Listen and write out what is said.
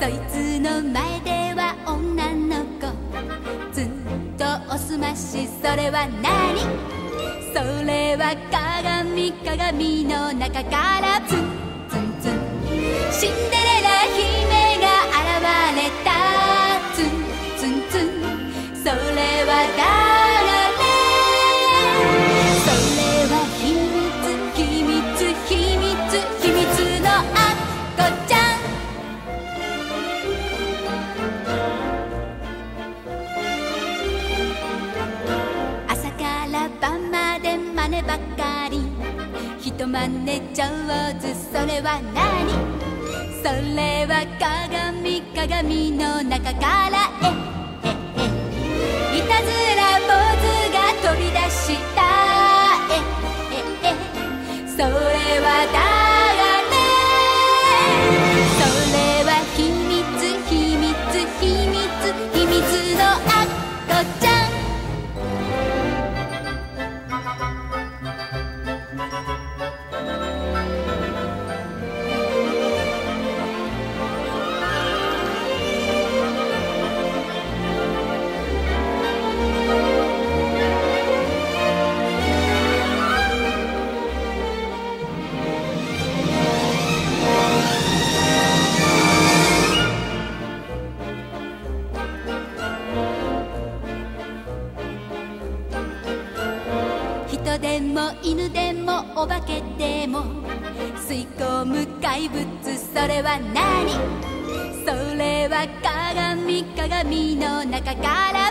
そいつの前では女の子ずっとおすましそれは何？それは鏡鏡の中からツンツンツンシンデレラ姫が現れた。ツンツンツン。それは誰？真似ばっかり。人真似上手それは何？それは鏡鏡の中から。人でも犬でもお化けでも吸い込む怪物それは何それは鏡鏡の中から